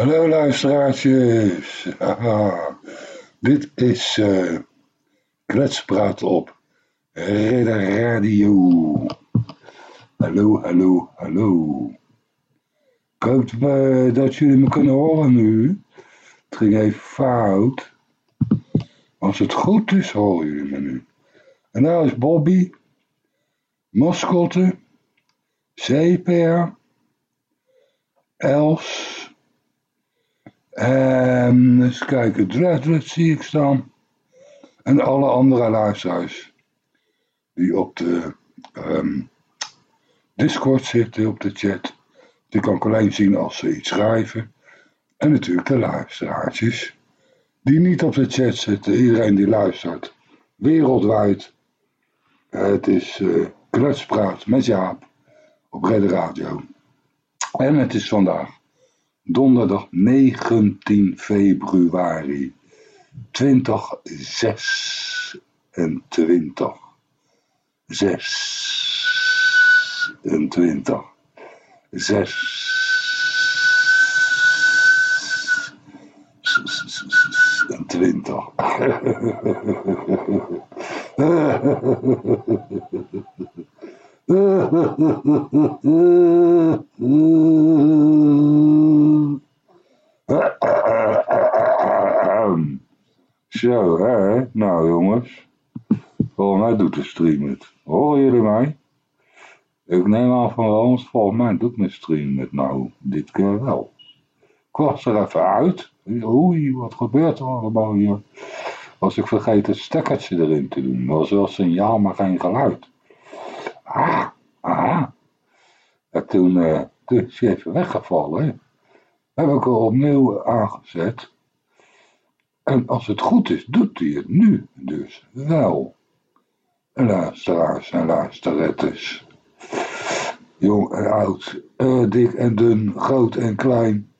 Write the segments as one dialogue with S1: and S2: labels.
S1: Hallo luisteraartjes. Dit is uh, Kletspraat op Redder Radio. Hallo, hallo, hallo. Ik hoop uh, dat jullie me kunnen horen nu. Het ging even fout. Als het goed is, horen jullie me nu. En daar is Bobby, Mascotte, CPR, Els, en eens kijken, Dreadwood zie ik staan. En alle andere luisteraars die op de um, Discord zitten, op de chat. Die kan ik alleen zien als ze iets schrijven. En natuurlijk de luisteraartjes die niet op de chat zitten. Iedereen die luistert, wereldwijd. Het is uh, met Jaap op Red Radio. En het is vandaag donderdag 19 februari 2026. 26. 6. 20. Zo, hè? Nou jongens. Volgens mij doet de stream het. Horen jullie mij? Ik neem aan van wel, volgens mij doet mijn stream het nou dit keer wel. Ik was er even uit. Oei, wat gebeurt er allemaal hier? Was ik vergeten het stekkertje erin te doen. Dat was wel signaal, maar geen geluid. Ah, ah. En toen, uh, toen is hij even weggevallen. Heb ik er opnieuw aangezet. En als het goed is, doet hij het nu dus wel. Luisteraars en luisterettes. Jong en oud, uh, dik en dun, groot en klein.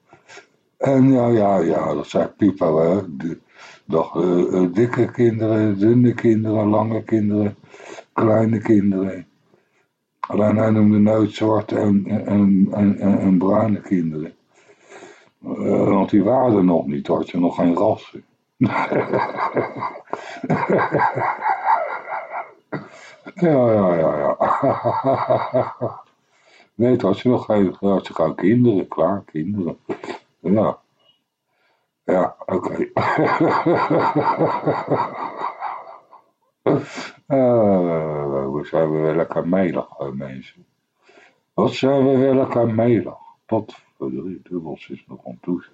S1: En ja, ja, ja, dat zei Pipo, hè. Doch, uh, dikke kinderen, dunne kinderen, lange kinderen, kleine kinderen. Alleen hij noemde nooit zwarte en, en, en, en, bruine kinderen. Want die waren er nog niet, had je nog geen rassen. Ja, ja, ja, ja. nee, het je nog geen, had je gewoon kinderen, klaar, kinderen. Ja. Ja, oké. Uh, we zijn weer lekker melig, mensen. Wat zijn we weer lekker melig? Wat voor drie dubbels is nog aan toe.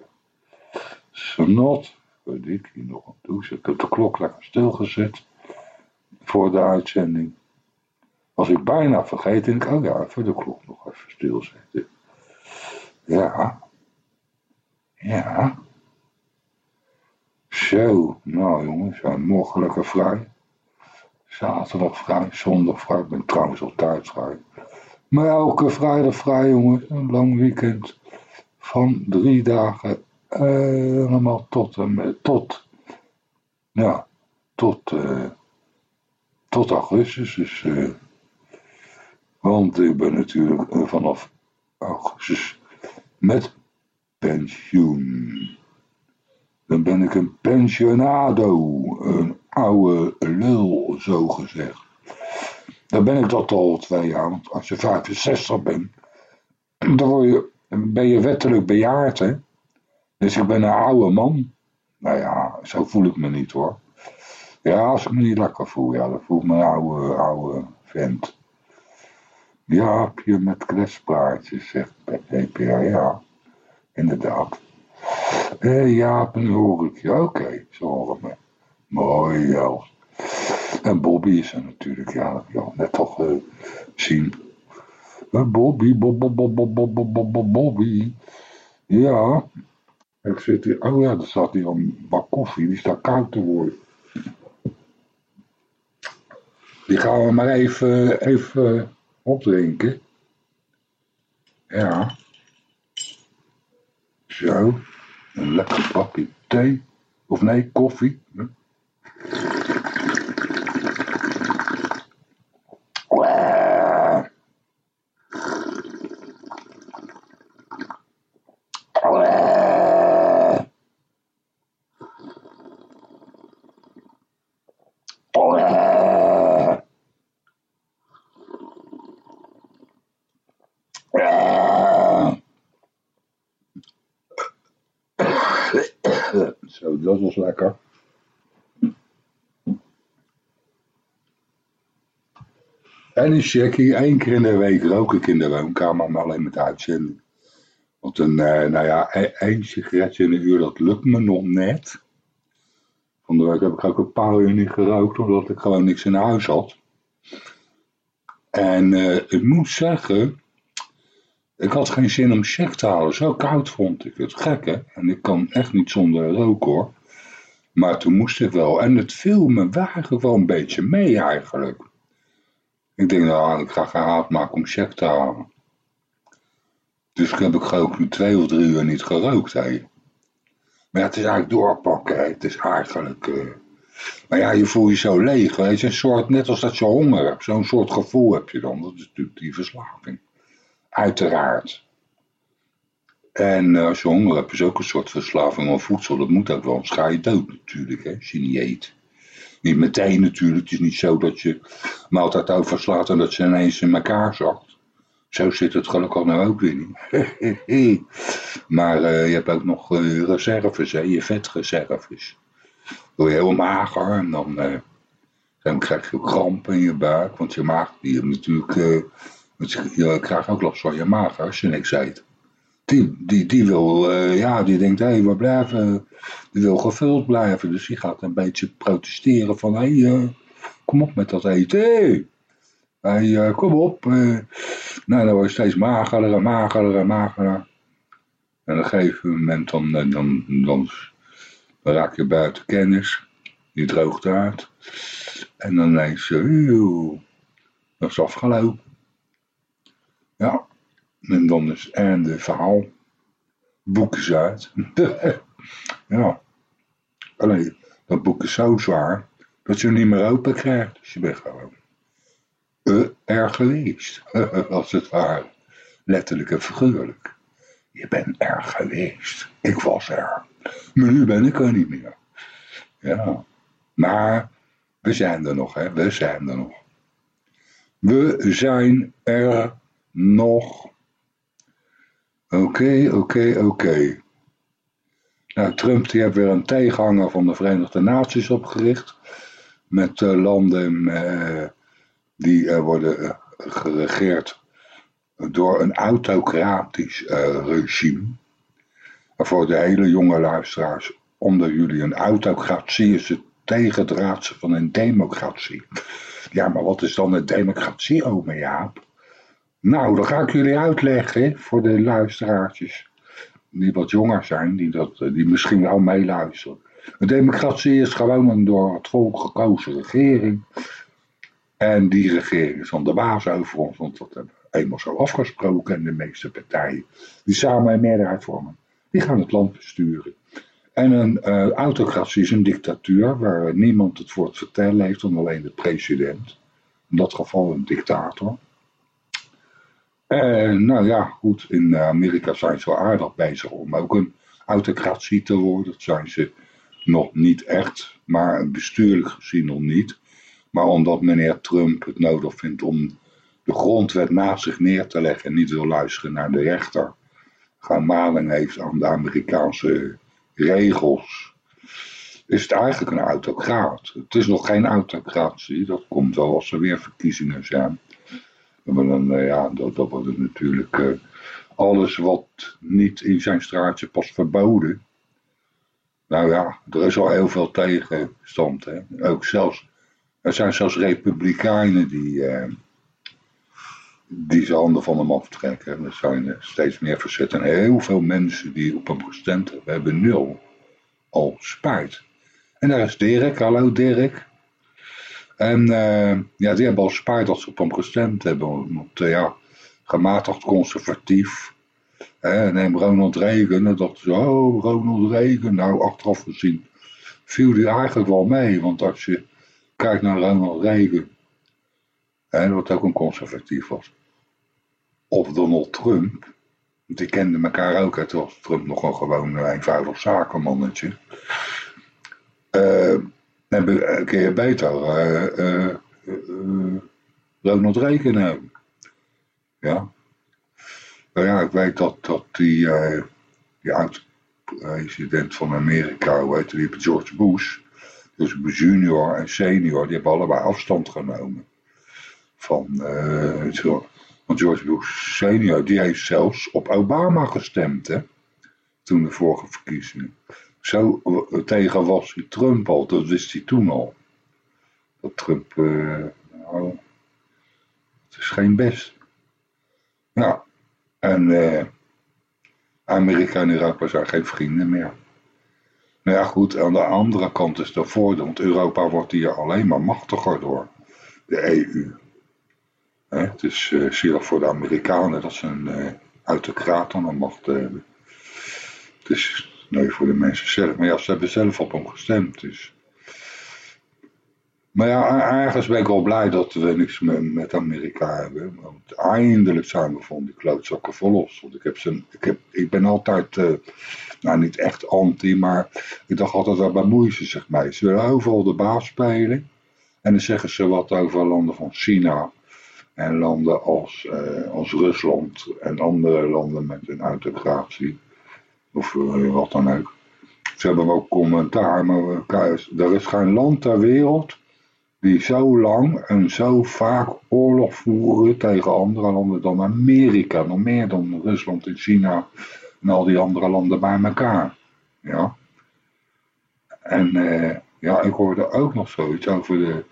S1: Snot, ik hier nog aan toe. Ik heb de klok lekker stilgezet voor de uitzending. Was ik bijna vergeten, ik, oh ja, even de klok nog even stilzetten. Ja, ja. Zo, nou jongens, ja, morgen lekker vrij. Zaterdag vrij, zondag vrij. Ik ben trouwens altijd vrij. Maar elke vrijdag vrij jongens. Een lang weekend van drie dagen. Helemaal tot tot, ja, tot, uh, tot augustus. Dus, uh, want ik ben natuurlijk vanaf augustus met pensioen. Dan ben ik een pensionado, een oude lul, zo gezegd. Dan ben ik dat al twee jaar, want als je 65 bent, dan word je, ben je wettelijk bejaard, hè. Dus ik ben een oude man. Nou ja, zo voel ik me niet hoor. Ja, als ik me niet lekker voel, ja, dan voel ik me een oude, oude vent. Ja, je met kletspraatjes, zegt PPA, ja inderdaad. Eh, ja, nu hoor ik je. Oké, okay, ze horen me. Mooi, ja. En Bobby is er natuurlijk, ja, ja net toch uh, zien. Uh, Bobby, Bobby, Bobby, Bobby, Bobby. Ja. Ik zit hier, oh ja, er staat hier een bak koffie, die staat koud te worden. Die gaan we maar even, even opdrinken. Ja. Zo, een lekker bakje thee. Of nee, koffie. Zo, dat was lekker. En een checkie, één keer in de week rook ik in de woonkamer, maar alleen met uitzending. Want een, eh, nou ja, e- één sigaretje in een uur, dat lukt me nog net. Van de week heb ik ook een paar uur niet gerookt, omdat ik gewoon niks in huis had. En uh, ik moet zeggen, ik had geen zin om check te halen. Zo koud vond ik het. Gek hè? En ik kan echt niet zonder rook hoor. Maar toen moest ik wel. En het viel me eigenlijk wel een beetje mee eigenlijk. Ik denk nou, ik ga gehaald maken om check te halen. Dus heb ik geloof ik twee of drie uur niet gerookt. Hè. Maar het is eigenlijk doorpakken. Het is eigenlijk... Uh... Maar ja, je voelt je zo leeg. Weet een soort, net als dat je honger hebt. Zo'n soort gevoel heb je dan. Dat is natuurlijk die verslaving. Uiteraard. En uh, als je honger hebt, is ook een soort verslaving aan voedsel. Dat moet ook wel, anders ga je dood natuurlijk, hè, als je niet eet. Niet meteen natuurlijk. Het is niet zo dat je maaltijd overslaat en dat ze ineens in elkaar zakt. Zo zit het gelukkig nou ook weer niet. maar uh, je hebt ook nog uh, reserves, hè, je vetreserves. Word je heel mager en dan, dan krijg je kramp in je buik. Want je maag, die natuurlijk, je krijgt ook last van je maag als je niks eet. Die, die, die wil, ja, die denkt, hé, hey, we blijven, die wil gevuld blijven. Dus die gaat een beetje protesteren van, hé, hey, kom op met dat eten. Hey. Uh, kom op. Nou, dan word je steeds magerder en magerder en magerder. En op een gegeven moment dan, dan, dan, raak je buiten kennis. Die droogt uit. En dan ineens, uh, dat is afgelopen. Ja. En dan is en de verhaal. Boek is uit. ja. Alleen, dat boek is zo zwaar dat je niet meer open krijgt. Dus je bent gewoon uh, er geweest, als het ware. Letterlijk en figuurlijk. Je bent er geweest. Ik was er. Maar nu ben ik er niet meer. Ja. Maar we zijn er nog, hè. We zijn er nog. We zijn er nog. Oké, oké, oké. Nou, Trump die heeft weer een tegenhanger van de Verenigde Naties opgericht. Met uh, landen uh, die uh, worden geregeerd door een autocratisch regime. Voor de hele jonge luisteraars onder jullie, een autocratie is het tegendraadse van een democratie. Ja, maar wat is dan een democratie, ome Jaap? Nou, dat ga ik jullie uitleggen voor de luisteraartjes die wat jonger zijn, die, dat, die misschien wel meeluisteren. Een democratie is gewoon een door het volk gekozen regering. En die regering is dan de baas over ons, want dat hebben we eenmaal zo afgesproken. En de meeste partijen die samen een meerderheid vormen, die gaan het land besturen. En een uh, autocratie is een dictatuur waar niemand het voor het vertellen heeft dan alleen de president. In dat geval een dictator. En nou ja, goed, in Amerika zijn ze wel aardig bezig om ook een autocratie te worden. Dat zijn ze nog niet echt, maar bestuurlijk gezien nog niet. Maar omdat meneer Trump het nodig vindt om de grondwet naast zich neer te leggen en niet wil luisteren naar de rechter, gaan maling heeft aan de Amerikaanse regels, is het eigenlijk een autocraat. Het is nog geen autocratie, dat komt wel als er weer verkiezingen zijn. Maar dan, ja, dat, wordt natuurlijk uh, alles wat niet in zijn straatje past verboden. Nou ja, er is al heel veel tegenstand. Hè. Ook zelfs, er zijn zelfs republikeinen die, uh, die zijn handen van hem aftrekken. Er zijn steeds meer verzet. En heel veel mensen die op hem gestemd hebben, hebben nul al spijt. En daar is Dirk. Hallo Dirk. En uh, ja, die hebben al spijt dat ze op hem gestemd hebben. Want ja, gematigd conservatief. Uh, neem Ronald Reagan. Dan dachten ze, oh, Ronald Reagan. Nou, achteraf gezien viel die eigenlijk wel mee. Want als je kijkt naar Ronald Reagan. Hè, wat ook een conservatief was. Of Donald Trump. Die kenden elkaar ook. Het was Trump nog een gewoon eenvoudig zakenmannetje. Uh, dan kun je beter uh, uh, uh, Ronald Reagan hebben. Ja. Nou ja, ik weet dat, dat die, die president van Amerika, hoe heet die, George Bush. Dus junior en senior, die hebben allebei afstand genomen. Van, uh, want George Bush senior, die heeft zelfs op Obama gestemd, hè. Toen de vorige verkiezingen. Zo tegen was hij Trump al, dat wist hij toen al. Dat Trump, uh, nou, het is geen best. Ja, en uh, Amerika en Europa zijn geen vrienden meer. Nou ja, goed, aan de andere kant is dat voordeel, want Europa wordt hier alleen maar machtiger door de EU. het is uh, zielig voor de Amerikanen dat ze een uh, autocraat aan macht hebben. Het is nee voor de mensen zelf, maar ja, ze hebben zelf op hem gestemd, dus... Maar ja, ergens ben ik wel blij dat we niks met, Amerika hebben. Want eindelijk zijn we van die klootzakken verlost. Want ik, heb ze, ik, heb, ik ben altijd, uh, nou niet echt anti, maar ik dacht altijd, dat bemoeien ze zich mee. Ze willen overal de baas spelen. En dan zeggen ze wat over landen van China. En landen als, uh, als Rusland en andere landen met een autocratie. Of uh, wat dan ook. Ze hebben ook commentaar, maar er is geen land ter wereld die zo lang en zo vaak oorlog voeren tegen andere landen dan Amerika, nog meer dan Rusland en China en al die andere landen bij elkaar. Ja. En uh, ja, ik hoorde ook nog zoiets over de,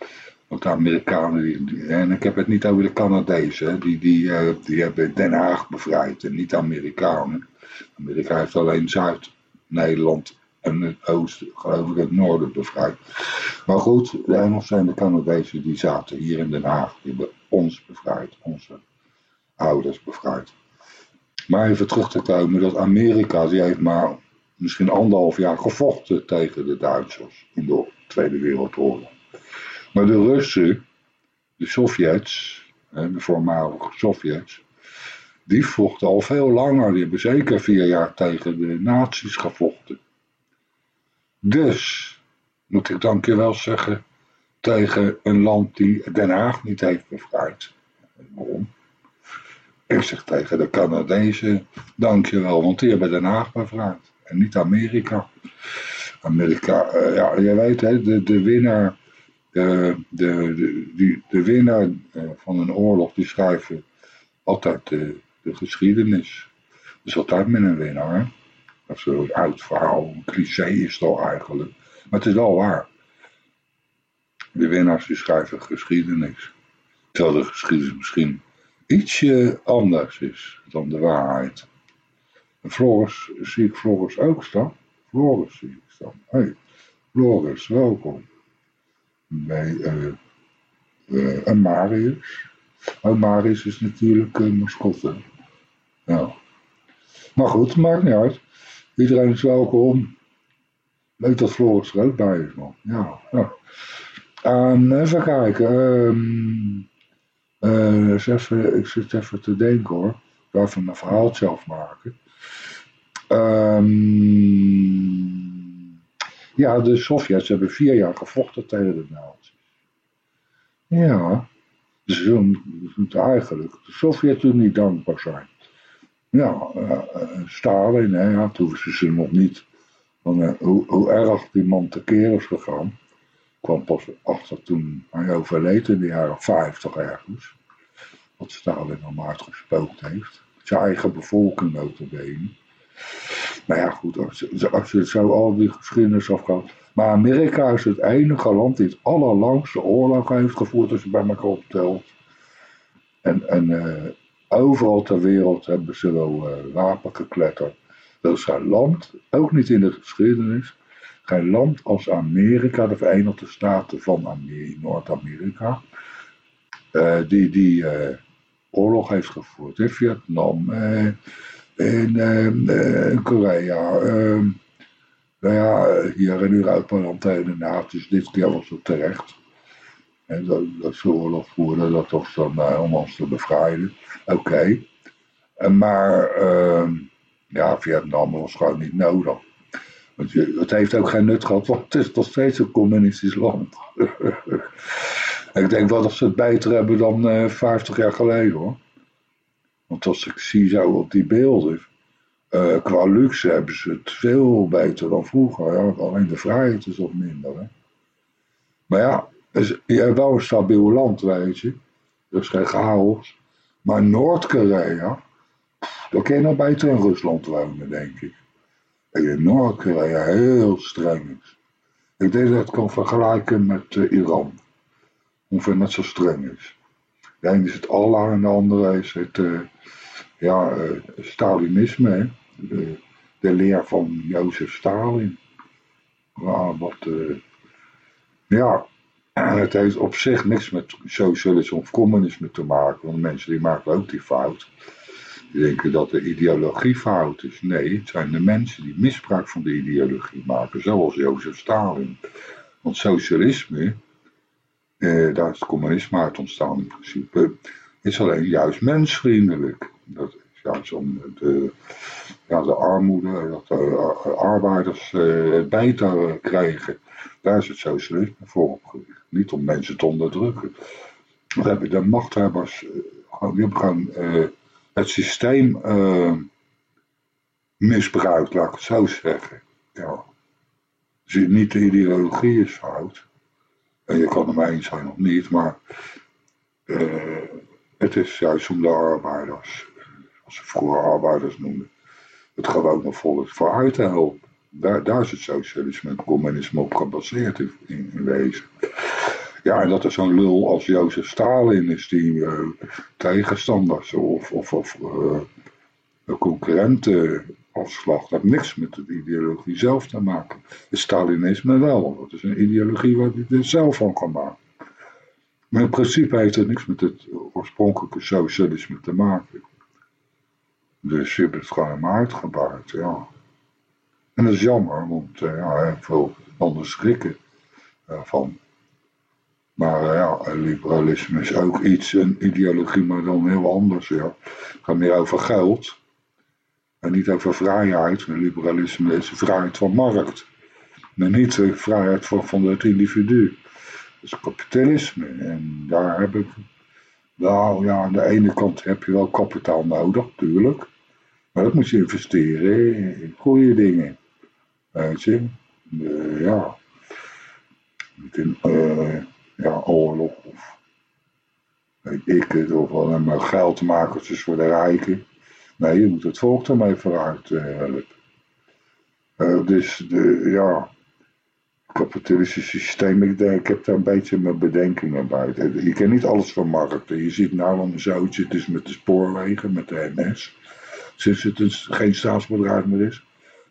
S1: de Amerikanen, en ik heb het niet over de Canadezen, die, die, uh, die hebben Den Haag bevrijd en niet Amerikanen. Amerika heeft alleen Zuid-Nederland en het oosten, geloof ik, het noorden bevrijd. Maar goed, de Engelsen en de Canadezen die zaten hier in Den Haag. Die hebben ons bevrijd, onze ouders bevrijd. Maar even terug te komen, dat Amerika, die heeft maar misschien anderhalf jaar gevochten tegen de Duitsers in de Tweede Wereldoorlog. Maar de Russen, de Sovjets, de voormalige Sovjets, die vochten al veel langer. Die hebben zeker vier jaar tegen de nazi's gevochten. Dus moet ik dankjewel zeggen tegen een land die Den Haag niet heeft bevrijd. Waarom? Ik zeg tegen de Canadezen dankjewel, want die hebben Den Haag bevrijd. En niet Amerika. Amerika, uh, ja, je weet hè, de, de winnaar, de, de, de, winnaar uh, van een oorlog, die schrijven altijd de, de geschiedenis. Dus altijd met een winnaar. Dat is een oud verhaal, een cliché is het eigenlijk. Maar het is wel waar. De winnaars die schrijven geschiedenis. Terwijl de geschiedenis misschien ietsje anders is dan de waarheid. En Floris, zie ik Floris ook staan? Floris zie ik staan. Hey, Floris, welkom. Bij uh, uh, en Marius. Oh, Marius is natuurlijk een uh, mascotte. Ja. Maar goed, maakt niet uit. Iedereen is welkom. Leuk dat Floris er ook bij is, man. Ja, ja. Um, even kijken. Um, uh, ik zit even te denken hoor. Ik ga even mijn verhaaltje afmaken. Um, ja, de Sovjets hebben vier jaar gevochten tegen de nazi's. Ja, dus ze moeten eigenlijk de Sovjets niet dankbaar zijn. Ja, uh, Stalin, hè, ja, toen wisten ze nog niet van, uh, hoe, erg die man tekeer is gegaan. Kwam pas achter toen hij overleed in de jaren 50 ergens. Wat Stalin allemaal uitgespookt heeft. Zijn eigen bevolking notabene. Maar ja goed, als, als je zo al die geschiedenis afgaat. Maar Amerika is het enige land die het allerlangste oorlog heeft gevoerd als je bij elkaar optelt. En, en uh, overal ter wereld hebben ze wel uh, wapen gekletterd. Dat is geen land, ook niet in de geschiedenis, geen land als Amerika, de Verenigde Staten van Noord-Amerika, uh, die, die oorlog heeft gevoerd. In Vietnam, in, in Korea, ehm, nou ja, hier in Europa dan na, dus dit keer was het terecht. En dat, dat ze oorlog voerden, dat was dan om ons te bevrijden. Oké. Maar ehm, ja, Vietnam was gewoon niet nodig. Want het heeft ook geen nut gehad, want het is nog steeds een communistisch land. ik denk wel dat ze het beter hebben dan uh, 50 jaar geleden hoor. Want als ik zie zo op die beelden, Uh, qua luxe hebben ze het veel beter dan vroeger. Alleen de vrijheid is wat minder. Hè. Maar ja, je hebt wel een stabiel land, weet je. Dus geen chaos. Maar Noord-Korea, daar kun je nog beter in Rusland wonen, denk ik. En Noord-Korea heel streng is. Ik denk dat het kan vergelijken met uh, Iran. Ongeveer net zo streng is. De ene is het Allah en de andere is het uh, ja, uh, Stalinisme. De, leer van Jozef Stalin. Wat, ja, het heeft op zich niks met socialisme of communisme te maken. Want mensen die maken ook die fout. Die denken dat de ideologie fout is. Nee, het zijn de mensen die misbruik van de ideologie maken. Zoals Jozef Stalin. Want socialisme, eh, daar is het communisme uit ontstaan in principe, is alleen juist mensvriendelijk. Dat is juist om de, ja, de armoede, dat de arbeiders eh, beter krijgen. Daar is het socialisme voor opgericht. Niet om mensen te onderdrukken. Dan heb je de machthebbers, uh, die hebben gewoon uh, het systeem uh, misbruikt, laat ik het zo zeggen. Ja. Dus niet de ideologie is fout. En je kan er mee eens zijn of niet, maar het is juist om de arbeiders, als ze vroeger arbeiders noemden, het gewone volk vooruit te helpen. Daar, daar is het socialisme en communisme op gebaseerd in, in, wezen. Ja, en dat er zo'n lul als Jozef Stalin is die uh, tegenstanders of, of, of uh, concurrenten afslacht. Dat heeft niks met de ideologie zelf te maken. Het Stalinisme wel. Dat is een ideologie waar hij er zelf van kan maken. Maar in principe heeft het niks met het oorspronkelijke socialisme te maken. Dus je hebt het gewoon maar uitgebaard, ja. En dat is jammer, want uh, ja, veel landen schrikken ervan. Maar uh, ja, liberalisme is ook iets, een ideologie, maar dan heel anders. Ja. Het gaat meer over geld. En niet over vrijheid. Liberalisme is de vrijheid van markt. Maar niet de vrijheid van, van het individu. Dat is kapitalisme. En daar heb ik. Nou ja, aan de ene kant heb je wel kapitaal nodig, natuurlijk. Maar dat moet je investeren in goede dingen. Weet je? ja. Niet in uh, ja, oorlog of weet ik het, of alleen maar geldmakers voor de rijken. Nee, je moet het volk ermee vooruit uh, helpen. Uh, dus de, ja, kapitalistische systeem, ik, ik heb daar een beetje mijn bedenkingen bij. Je kan niet alles vermarkten. Je ziet nou een zoutje, het is met de spoorwegen, met de NS. Sinds het een, geen staatsbedrijf meer is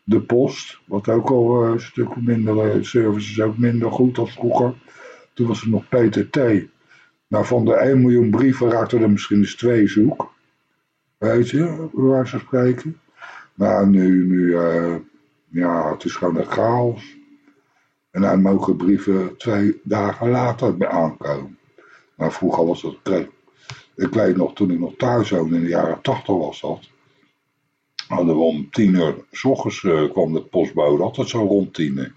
S1: de post, wat ook al een stuk minder, service is ook minder goed als vroeger. Toen was er nog PTT. Nou, van de 1 miljoen brieven raakten er misschien eens twee zoek. Weet waar ze spreken. Nou, nu, nu uh, ja, het is gewoon een chaos. En dan mogen brieven twee dagen later aankomen. Maar vroeger was dat. Ik weet nog, toen ik nog thuis woonde, in de jaren 80 was dat hadden we om tien uur s ochtends uh, kwam de postbode, altijd zo rond tien.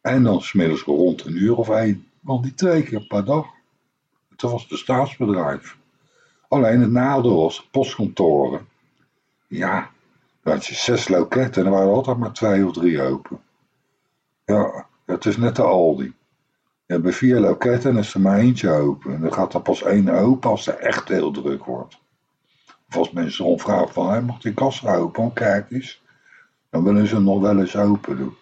S1: En dan smiddags rond een uur of één. Want die twee keer per dag. Het was de staatsbedrijf. Alleen het nadeel was, postkantoren. Ja, dan had je zes loketten en er waren altijd maar twee of drie open. Ja, het is net de Aldi. Je hebt vier loketten en is er maar eentje open. En dan gaat er pas één open als het echt heel druk wordt. Of als mensen vragen van, hey, mag die kassa open? Kijk eens. Dan willen ze nog wel eens open doen.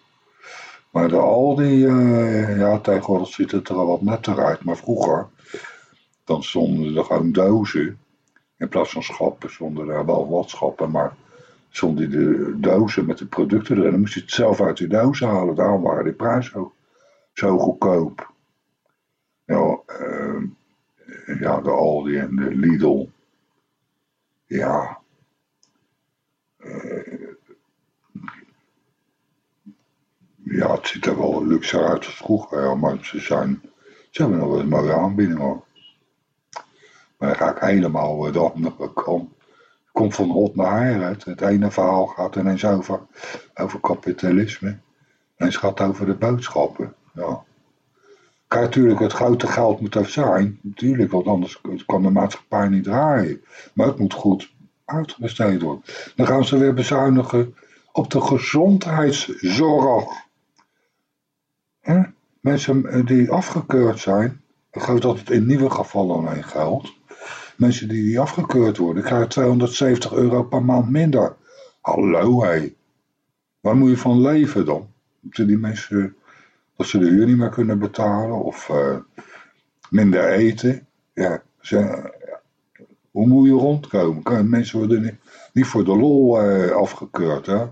S1: Maar de Aldi, uh, ja, tegenwoordig ziet het er al wat netter uit. Maar vroeger, dan stonden er gewoon dozen. In plaats van schappen stonden er wel wat schappen, maar stonden de dozen met de producten erin. Dan moest je het zelf uit die doos halen. Daarom waren die prijzen ook zo goedkoop. Ja, uh, ja, de Aldi en de Lidl ja, uh, ja, het ziet er wel luxe uit als vroeger, maar ze, zijn, ze hebben nog wel een mooie aanbieding hoor. Maar dan ga ik helemaal de andere kant. Komt van hot naar her. Het, ene verhaal gaat ineens over, over kapitalisme. En het gaat over de boodschappen. Ja. Kijk, natuurlijk, het grote geld moet er zijn. Natuurlijk, want anders kan de maatschappij niet draaien. Maar het moet goed uitbesteed wordt. Dan gaan ze weer bezuinigen op de gezondheidszorg. Mensen die afgekeurd zijn, ik geloof dat het in nieuwe gevallen alleen geldt. Mensen die, die afgekeurd worden, krijgen 270 euro per maand minder. Hallo hé. Waar moet je van leven dan? Moeten die mensen, dat ze de huur niet meer kunnen betalen of uh, minder eten? Ja, ze, hoe moet je rondkomen? Mensen worden niet, voor de lol uh, afgekeurd. Hè?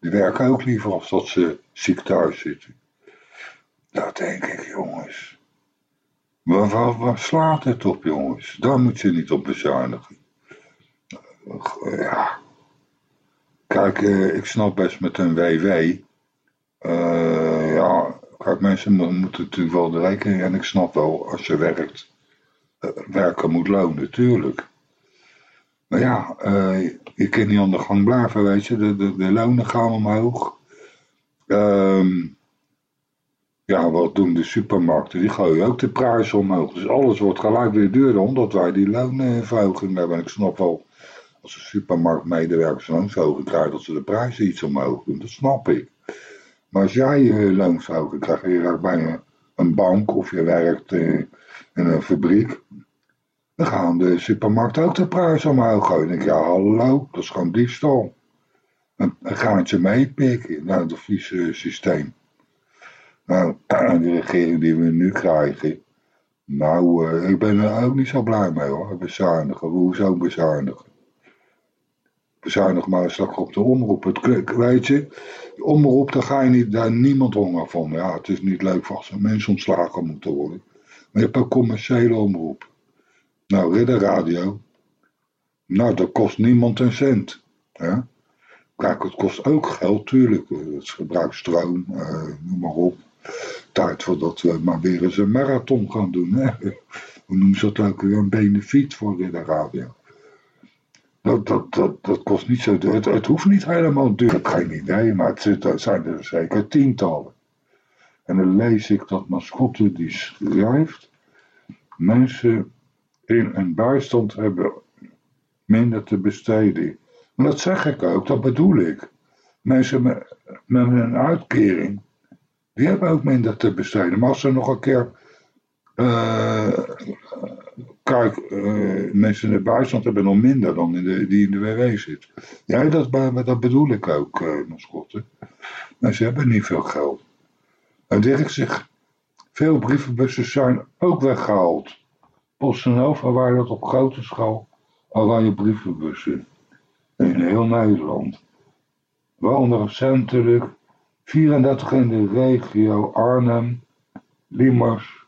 S1: Die werken ook liever als dat ze ziek thuis zitten. Dat denk ik, jongens. Waar, waar, slaat het op, jongens? Daar moet je niet op bezuinigen. Ja. Kijk, uh, ik snap best met een WW. Uh, ja, kijk, mensen moeten natuurlijk wel de rekening. En ik snap wel, als je werkt, werken moet lonen, natuurlijk. Maar ja, je kunt niet aan de gang blijven, weet je. De, de, de lonen gaan omhoog. Um, ja, wat doen de supermarkten? Die gooien ook de prijzen omhoog. Dus alles wordt gelijk weer duurder, omdat wij die loonverhoging hebben. En ik snap wel, als een loonsverhoging krijgen, dat ze de prijzen iets omhoog doen. Dat snap ik. Maar als jij je loonsverhoging krijgt, je werkt bij een bank of je werkt in een fabriek, dan gaan de supermarkten ook de prijzen omhoog gooien. Dan denk ik, ja hallo, dat is gewoon diefstal. Een, een gaantje meepikken naar het vieze systeem. Nou, de regering die we nu krijgen, nou, uh, ik ben er ook niet zo blij mee hoor, bezuinigen. Hoezo bezuinigen? Bezuinig maar straks op de omroep. Het, weet je, de omroep, daar ga je niet, daar niemand honger van. Ja, het is niet leuk als er mensen ontslagen moeten worden. Maar je hebt een commerciële omroep. Nou, Ridder Radio. Nou, dat kost niemand een cent. Ja? Kijk, het kost ook geld, tuurlijk. Het gebruikt stroom, uh, noem maar op. Tijd voordat we maar weer eens een marathon gaan doen. Hè? Hoe noemen ze dat ook weer? Een benefiet voor de radio. Dat, dat, dat, dat kost niet zo duur. Het, hoeft niet helemaal duur. Ik heb geen idee, maar het zijn er zeker tientallen. En dan lees ik dat mascotte die schrijft. Mensen in een bijstand hebben minder te besteden. Maar dat zeg ik ook, dat bedoel ik. Mensen met, met een uitkering die hebben ook minder te besteden. Maar als ze nog een keer. Uh, kijk, uh, mensen in de buitenland hebben nog minder dan in de, die in de WW zit. Ja, dat, dat bedoel ik ook, uh. Maar ze hebben niet veel geld. En Dirk zegt, veel brievenbussen zijn ook weggehaald. PostNL dat op grote schaal oranje brievenbussen. In heel Nederland. Waaronder recentelijk 34 in de regio Arnhem, Limers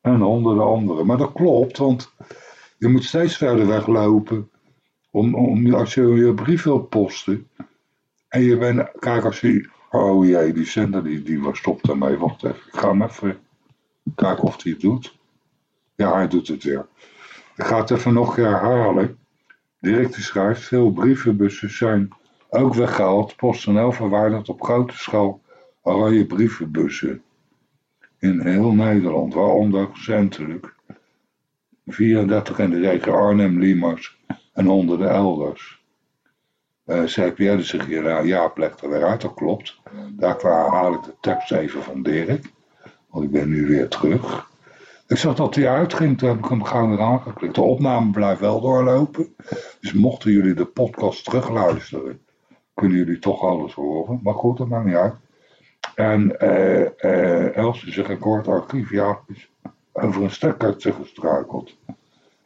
S1: en honderden andere. Maar dat klopt, want je moet steeds verder weglopen om, om, als je je brief wil posten. En je bent, kijk als je, oh jee, die zender die, die stopt ermee. Wacht even, ik ga hem even kijken of hij het doet. Ja, hij doet het weer. Ik ga het even nog herhalen. Direct schrijft, veel brievenbussen zijn ook weggehaald, PostNL verwaardigt op grote schaal oranje brievenbussen. In heel Nederland, waaronder recentelijk 34 in de regio Arnhem, Limers en honderden elders. Uh, zich hier uh, ja plek er weer uit, dat klopt. Daar haal ik de tekst even van Dirk, want ik ben nu weer terug. Ik zag dat hij uitging, toen heb ik hem gauw weer aangeklikt. De opname blijft wel doorlopen, dus mochten jullie de podcast terugluisteren, kunnen jullie toch alles horen. Maar goed, dat maakt niet uit. En uh, uh, Els is een kort archief, ja, over een stekkertje gestruikeld.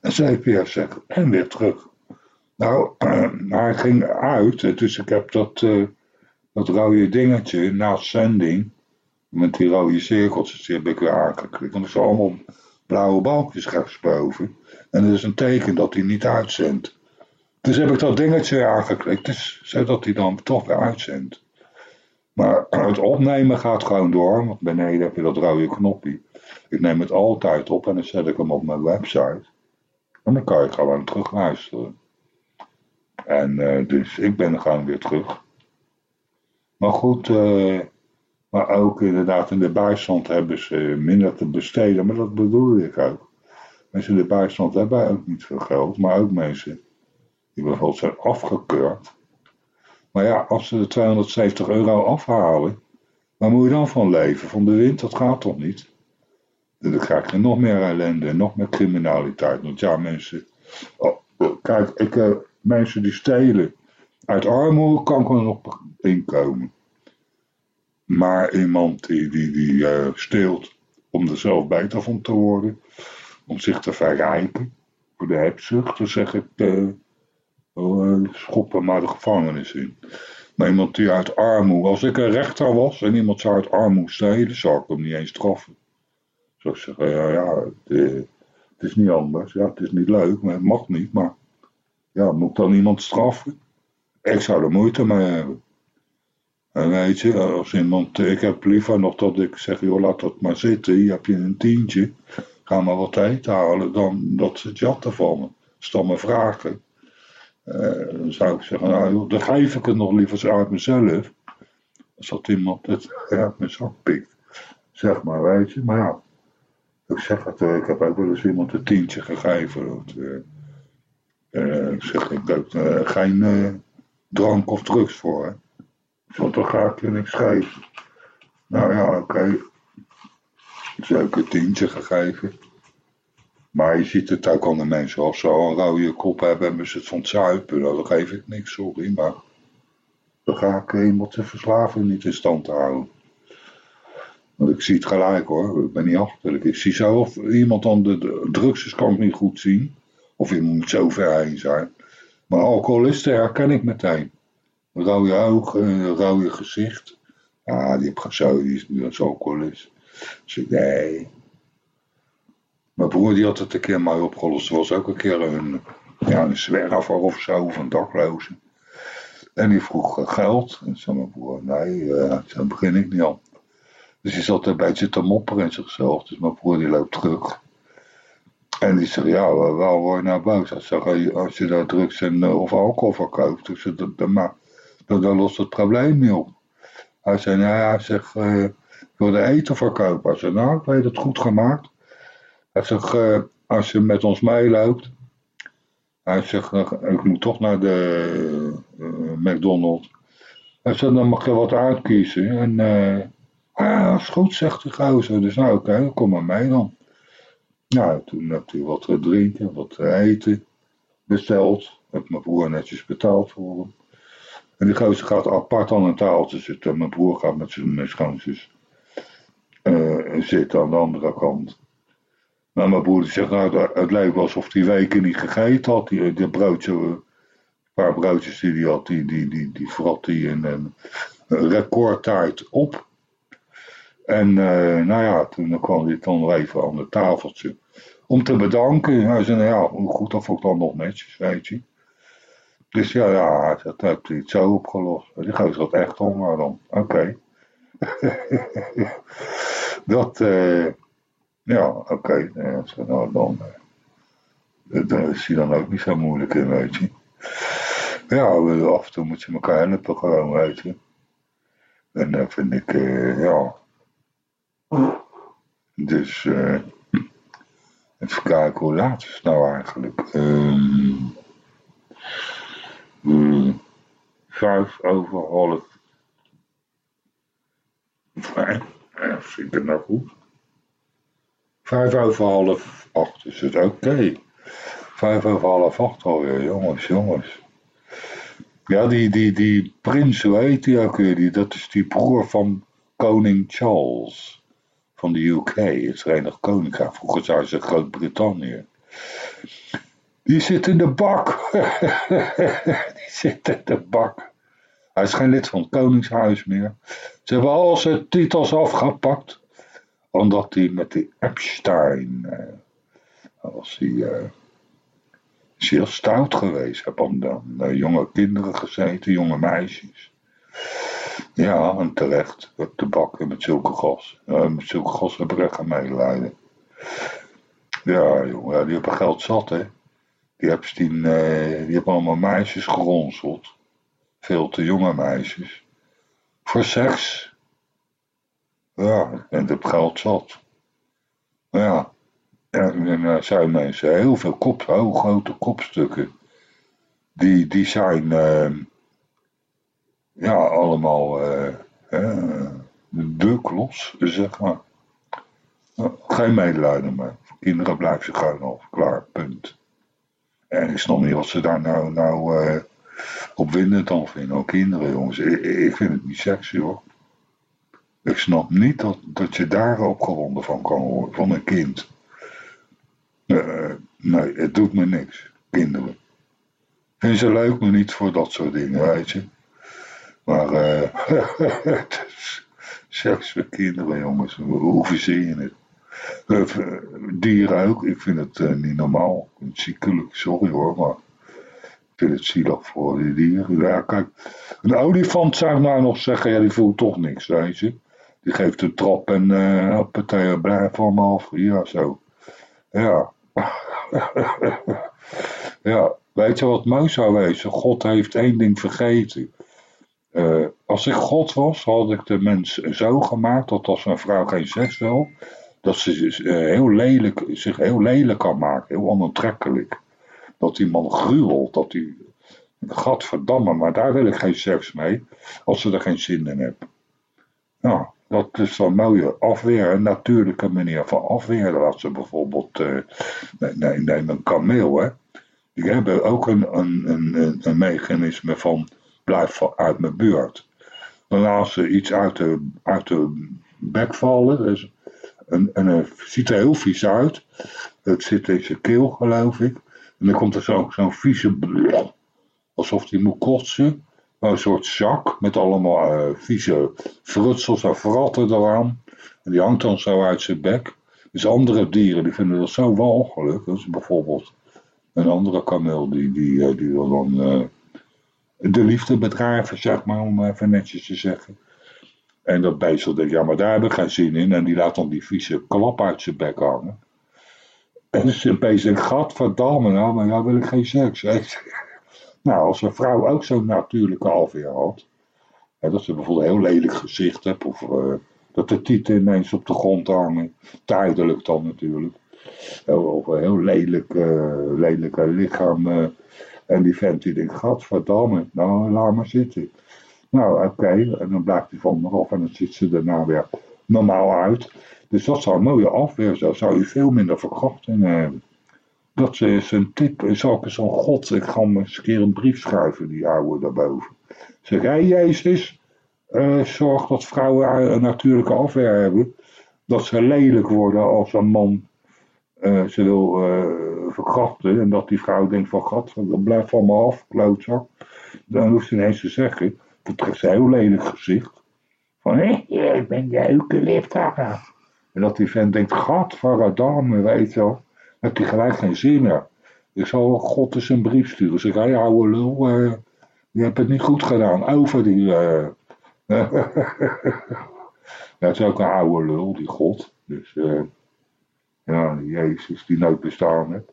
S1: En CPS zegt, en weer terug. Nou, hij ging uit, dus ik heb dat, uh, dat rode dingetje naast zending, met die rode cirkeltjes, heb ik weer aangeklikt. Want er zijn allemaal blauwe balkjes rechtsboven. En dat is een teken dat hij niet uitzendt. Dus heb ik dat dingetje aangeklikt, dus, zodat hij dan toch weer uitzendt. Maar het opnemen gaat gewoon door, want beneden heb je dat rode knopje. Ik neem het altijd op en dan zet ik hem op mijn website. En dan kan je gewoon terug luisteren. En uh, dus ik ben gewoon weer terug. Maar goed, uh, maar ook inderdaad in de bijstand hebben ze minder te besteden, maar dat bedoel ik ook. Mensen in de bijstand hebben ook niet veel geld, maar ook mensen die bijvoorbeeld zijn afgekeurd. Maar ja, als ze de 270 euro afhalen, waar moet je dan van leven? Van de wind, dat gaat toch niet? Dan krijg je nog meer ellende, nog meer criminaliteit. Want ja, mensen... Oh, kijk, ik, uh, mensen die stelen uit armoede kan ik er nog inkomen. Maar iemand die, die, die uh, steelt om er zelf beter van te worden, om zich te verrijken, voor de hebzucht, dan zeg ik, uh, schoppen maar de gevangenis in. Maar iemand die uit armoede, als ik een rechter was en iemand zou uit armoede stelen, zou ik hem niet eens straffen. Zou ik zeggen, ja, ja het, het, is niet anders, ja, het is niet leuk, maar het mag niet, maar ja, moet dan iemand straffen? Ik zou er moeite mee hebben. En weet je, als iemand, ik heb liever nog dat ik zeg, joh, laat dat maar zitten, hier heb je een tientje, ga maar wat eten halen, dan dat ze het jatten van me. Me vragen. Uh, dan zou ik zeggen, nou dan geef ik het nog liever uit mezelf. Als dat iemand het uit mijn zak pikt. Zeg maar, weet je, maar ja. Ik zeg het, ik heb ook wel eens iemand een tientje gegeven. Uh, ik zeg, ik heb geen drank of drugs voor. Hè. Want dan ga ik je niks geven. Nou ja, oké. Okay. Dus heb ik een tientje gegeven. Maar je ziet het ook aan de mensen. Als ze al een rode kop hebben, hebben ze het van het zuipen. Nou, dan geef ik niks, sorry. Maar dan ga ik iemand de verslaving niet in stand houden. Want ik zie het gelijk hoor. Ik ben niet achterlijk. Ik zie zelf iemand aan de, drugs is, kan ik niet goed zien. Of iemand moet zo ver heen zijn. Maar alcoholisten herken ik meteen. Rode ogen, rode gezicht. Ah, die heb zo, die is nu als alcoholist. Dus ik, nee. Mijn broer die had het een keer mij opgelost. Er was ook een keer een, ja, een zwerver of zo, of een dakloze. En die vroeg geld. En zei mijn broer, nee, uh, zo begin ik niet aan. Dus hij zat een beetje te mopperen in zichzelf. Dus mijn broer die loopt terug. En die zegt, ja, waar word je nou boos? Hij zegt, als je daar drugs en, eh, of alcohol verkoopt, dus dat, dat, dan lost het probleem niet op. Hij zei, nou ja, hij zegt, uh, ik wilde eten verkopen. Hij zei, nou, ik weet het goed gemaakt. Zegt, uh, als je met ons meeloopt, hij zegt, ik moet toch naar de McDonald's. Hij zegt, dan mag je wat uitkiezen. En, ah, dat is goed, zegt de gozer. Dus nou, oké, kom maar mee dan. Nou, toen heb hij wat te drinken, wat te eten besteld. Heb mijn broer netjes betaald voor hem. En die gozer gaat apart aan een taaltje zitten. Mijn broer gaat met zijn schoonzus uh, zitten aan de andere kant. Maar mijn broer zegt, nou, het leek alsof hij weken niet gegeten had. Die, die broodje, een paar broodjes die hij had, die, die, die, die vrat hij in een recordtijd op. En uh, nou ja, toen kwam hij dan nog even aan het tafeltje. Om te bedanken. Hij zei, nou ja, hoe goed dat ik dan nog netjes, weet je. Dus ja, ja dat heeft hij zo opgelost. Die gozer had echt honger dan. Oké. Dat, uh, ja, oké. Nou, dan, daar is hij dan ook niet zo moeilijk in, weet je. Ja, af en toe moet je elkaar helpen gewoon, weet je. En dat vind ik, uh, ja, dus uh, even kijken, hoe laat is het nou eigenlijk? Um, vijf over half. Ja, zie ik het nou goed? Vijf over half acht is het oké. Vijf over half acht alweer, jongens, jongens. Ja, die, die, die prins, hoe heet die ook weer? Die, dat is die broer van koning Charles van de UK, het Verenigd Koninkrijk. Vroeger zouden ze Groot-Brittannië. Die zit in de bak. die zit in de bak. Hij is geen lid van het Koningshuis meer. Ze hebben al zijn titels afgepakt. Omdat hij met die Epstein. Uh, was hij. Uh, is heel stout geweest. Hij heeft dan uh, jonge kinderen gezeten, jonge meisjes. Ja, en terecht. Te bakken met zulke gas. met zulke gas heb ik echt medelijden. Ja, jongen, die hebben geld zat, hè. Die uh, die hebben allemaal meisjes geronseld. Veel te jonge meisjes. Voor seks. Ja, en heb geld zat. Ja, En, er zijn mensen, heel veel kop, heel grote kopstukken, die, die zijn ehm, ja, allemaal uh, de klos, zeg maar. Geen medelijden meer. Voor kinderen blijven ze gewoon af. Klaar, punt. En ik snap niet wat ze daar nou, nou uh, opwindend dan vinden. Ook kinderen, jongens. Ik, ik, vind het niet sexy hoor. Ik snap niet dat, dat je daar opgewonden van kan worden. Van een kind. Uh, nee, het doet me niks. Kinderen. En ze leuk, me niet voor dat soort dingen, weet je. Maar uh, seks voor kinderen, jongens. Hoe verzin je het? Uh, dieren ook, ik vind het niet normaal. Ziekelijk, sorry hoor, maar ik vind het zielig voor die dieren. Ja, kijk, een olifant zou ik nou nog zeggen, ja, die voelt toch niks, weet je. Die geeft een trap en uh, partij blijft van me af. Ja, zo. Ja. ja, weet je wat mooi zou wezen? God heeft één ding vergeten. Uh, als ik God was, had ik de mens zo gemaakt dat als een vrouw geen seks wil, dat ze zich heel lelijk, zich heel lelijk kan maken, heel onaantrekkelijk. Dat die man gruwelt, dat die, gadverdamme, maar daar wil ik geen seks mee, als ze er geen zin in hebben. Nou, dat is een mooie afweer, een natuurlijke manier van afweer. Als ze bijvoorbeeld, uh, nee, neem een kameel, hè. Die hebben ook een, een, een, mechanisme van blijf uit mijn buurt. Dan laat ze iets uit de, uit de bek vallen. Dus en, en het ziet er heel vies uit. Het zit in zijn keel, geloof ik. En dan komt er zo'n zo vieze. Alsof hij moet kotsen. Een soort zak met allemaal uh, vieze frutsels en fratten eraan. En die hangt dan zo uit zijn bek. Dus andere dieren die vinden dat zo walgelijk. Dus bijvoorbeeld een andere kameel die, die, eh, die wil dan uh, de liefde bedrijven, zeg maar, om even netjes te zeggen. En dat beestel denkt, ja, maar daar heb ik geen zin in. En die laat dan die vieze klap uit zijn bek hangen. En dus een beest denkt, gadverdamme nou, maar daar wil ik geen seks. Nou, als een vrouw ook zo'n natuurlijke afweer had. Hè, dat ze bijvoorbeeld een heel lelijk gezicht heeft. Of uh, dat de tieten ineens op de grond hangen. Tijdelijk dan natuurlijk. Of een heel lelijk, uh, lelijke lichaam. Uh, en die vent die denkt, gadverdamme, nou laat maar zitten. Nou, oké, en dan blijft hij van me af en dan ziet ze daarna weer normaal uit. Dus dat zou een mooie afweer zijn, zou u veel minder verkrachting hebben. Dat is een tip, zal ik eens aan God, ik ga hem eens een keer een brief schrijven, die oude daarboven. Zeg, hé Jezus, uh, zorg dat vrouwen een natuurlijke afweer hebben. Dat ze lelijk worden als een man uh, ze wil uh, verkrachten. En dat die vrouw denkt van, gat, blijf van me af, klootzak. Dan hoeft ze ineens te zeggen, dat trekt ze heel lelijk gezicht. Van, hé, ik ben de eucalyptus. En dat die vent denkt, gadverdamme, weet je wel. Dat hij gelijk geen zin meer. Ik zal God eens een brief sturen. Zeg, hey, ouwe lul, uh, je hebt het niet goed gedaan. Over die... Uh... het is ook een oude lul, die God. Dus, uh, ja, Jezus, die nooit bestaan heeft.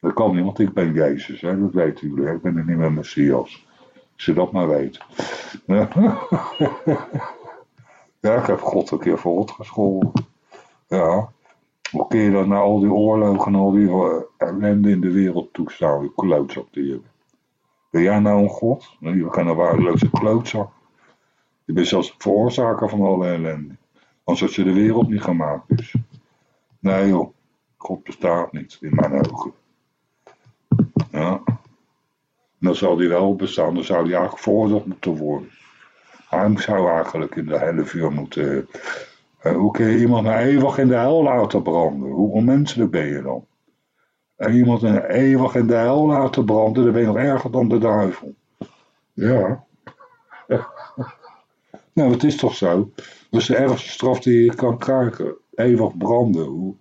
S1: Dat kan niet, want ik ben Jezus, hè? dat weten jullie. Ik ben er niet meer Messias. Als je dat maar weet. ja, ik heb God een keer voor gescholden. Ja. Kun je dan naar al die oorlogen en al die ellende in de wereld toestaan, die klootzak die je Ben jij nou een god? Je bent een waardeloze klootzak. Je bent zelfs veroorzaker van alle ellende. Anders je de wereld niet gemaakt dus. Nee joh, God bestaat niet in mijn ogen. Ja. dan zal die wel bestaan, dan zou die eigenlijk veroordeeld moeten worden. Hij zou eigenlijk in de hele vuur moeten uh, hoe kun je iemand nou eeuwig in de hel laten branden? Hoe onmenselijk ben je dan? En iemand een eeuwig in de hel laten branden, dan ben je nog erger dan de duivel. Ja. nou, het is toch zo. Dat is de ergste straf die je kan krijgen. Eeuwig branden. Hoe,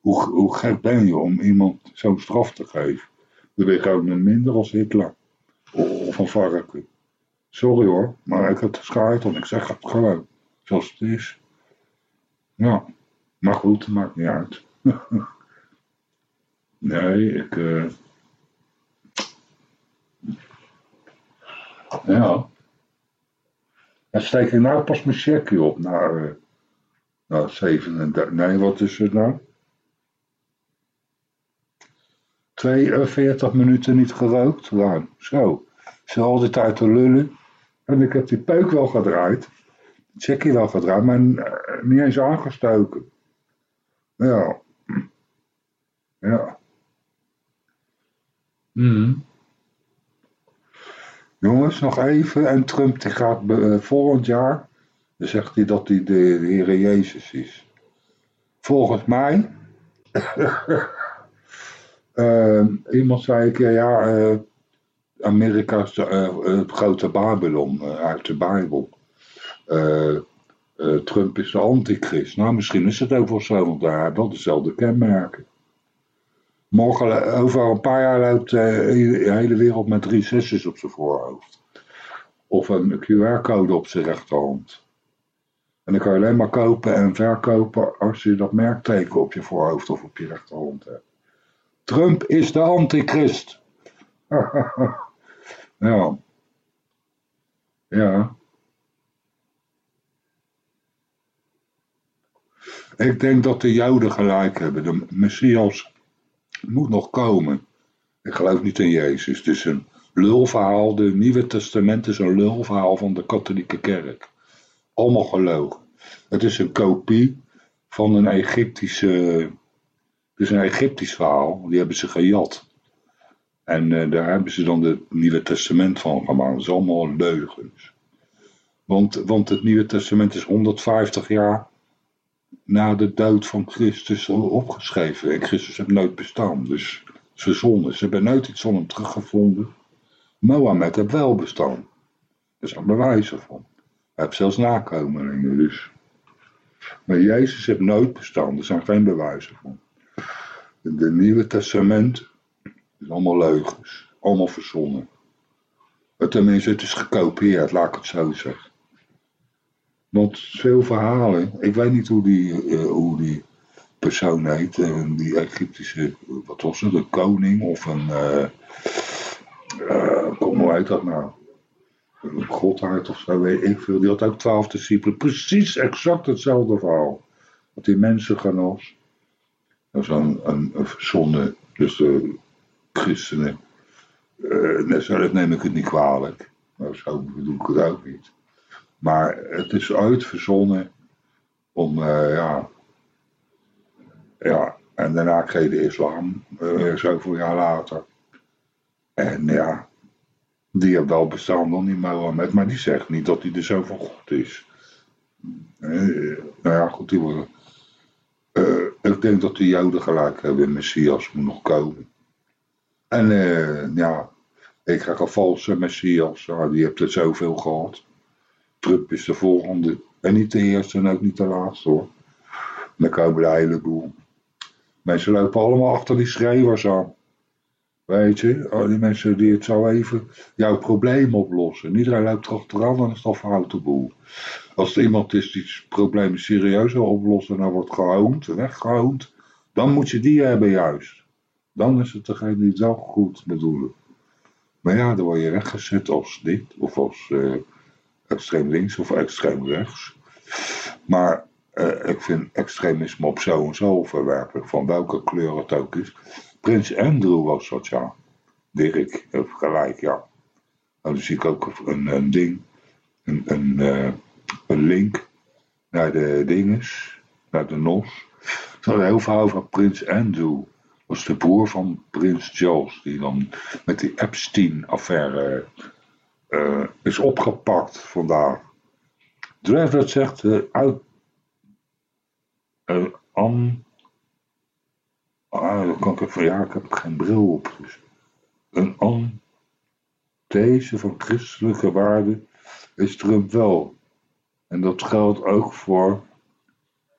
S1: hoe, hoe gek ben je om iemand zo'n straf te geven? Dan ben je ook minder als Hitler. Of een varken. Sorry hoor, maar ik heb het geschaard en ik zeg het gewoon. Zoals het is. Ja, maar goed, maakt niet uit. nee, ik... Uh... Ja. Dan steek ik nou pas mijn checkje op naar, uh, naar 37... Nee, wat is het nou? 42 minuten niet gerookt. Ruim, zo. Ze al die tijd te lullen. En ik heb die peuk wel gedraaid. Checkie wel gedraaid, maar eh, niet eens aangestoken. Ja. Ja. Hmm. Jongens, nog even. En Trump die gaat uh, volgend jaar, dan zegt hij dat hij de, de Heer Jezus is. Volgens mij, uh, iemand zei ik, ja, uh, Amerika is het grote Babylon uit de Bijbel. Trump is de antichrist. Nou, misschien is het ook wel zo, want hij heeft wel dezelfde kenmerken. Morgen, over een paar jaar loopt de hele wereld met drie op zijn voorhoofd. Of een QR-code op zijn rechterhand. En dan kan je alleen maar kopen en verkopen als je dat merkteken op je voorhoofd of op je rechterhand hebt. Trump is de antichrist. ja. Ja. Ik denk dat de Joden gelijk hebben. De Messias moet nog komen. Ik geloof niet in Jezus. Het is een lulverhaal. De Nieuwe Testament is een lulverhaal van de katholieke kerk. Allemaal gelogen. Het is een kopie van een Egyptische. Het is een Egyptisch verhaal. Die hebben ze gejat. En uh, daar hebben ze dan het Nieuwe Testament van gemaakt. Dat is allemaal leugens. Want, want het Nieuwe Testament is 150 jaar na de dood van Christus opgeschreven. En Christus heeft nooit bestaan. Dus verzonnen. Ze hebben nooit iets van hem teruggevonden. Mohammed heeft wel bestaan. Er zijn bewijzen van. Hij heeft zelfs nakomelingen. Dus. Maar Jezus heeft nooit bestaan. Er zijn geen bewijzen van. De Nieuwe Testament is allemaal leugens. Allemaal verzonnen. Tenminste, het is gekopieerd, laat ik het zo zeggen. Want veel verhalen, ik weet niet hoe die, uh, hoe die persoon heet, uh, die Egyptische, wat was het, een koning of een, uh, hoe heet dat nou? Een godheid of zo, weet ik veel. Die had ook twaalf discipelen, precies exact hetzelfde verhaal. Dat die mensen genos, dat is een, een, verzonnen, dus de christenen, uh, zelf neem ik het niet kwalijk, maar zo bedoel ik het ook niet. Maar het is ooit verzonnen om, uh, ja, ja, en daarna kreeg de islam, uh, zoveel jaar later. En ja, die heeft wel bestaan dan niet Mohammed, maar die zegt niet dat hij de zoon van God is. Uh, nou ja, goed, die worden. Uh, ik denk dat de Joden gelijk hebben, Messias moet nog komen. En ja, ik krijg een valse Messias, ja, die heeft er zoveel gehad. Trump is de volgende. En niet de eerste en ook niet de laatste hoor. Dan komen de heleboel. Mensen lopen allemaal achter die schrijvers aan. Weet je, die mensen die het zo even jouw probleem oplossen. Iedereen loopt achteraan, dan is al foute boel. Als er iemand is die het probleem serieus wil oplossen en dan wordt gehoond, weggehoond, dan moet je die hebben juist. Dan is het degene die het wel goed bedoelen. Maar ja, dan word je weggezet als dit, of als uh, extreem links of extreem rechts. Maar uh, ik vind extremisme op zo en zo verwerpelijk, van welke kleur het ook is. Prins Andrew was dat, ja. Dirk heeft gelijk, ja. Nou, dan zie ik ook een, een ding, een, uh, een link naar de dinges, naar de NOS. Er staat heel veel over Prins Andrew. Was de broer van Prins Charles, die dan met die Epstein-affaire uh, is opgepakt vandaag. Dredford zegt uh, uit uh, an, ah, kan ik even, ja, ik heb geen bril op. Dus. Een deze van christelijke waarden is Trump wel. En dat geldt ook voor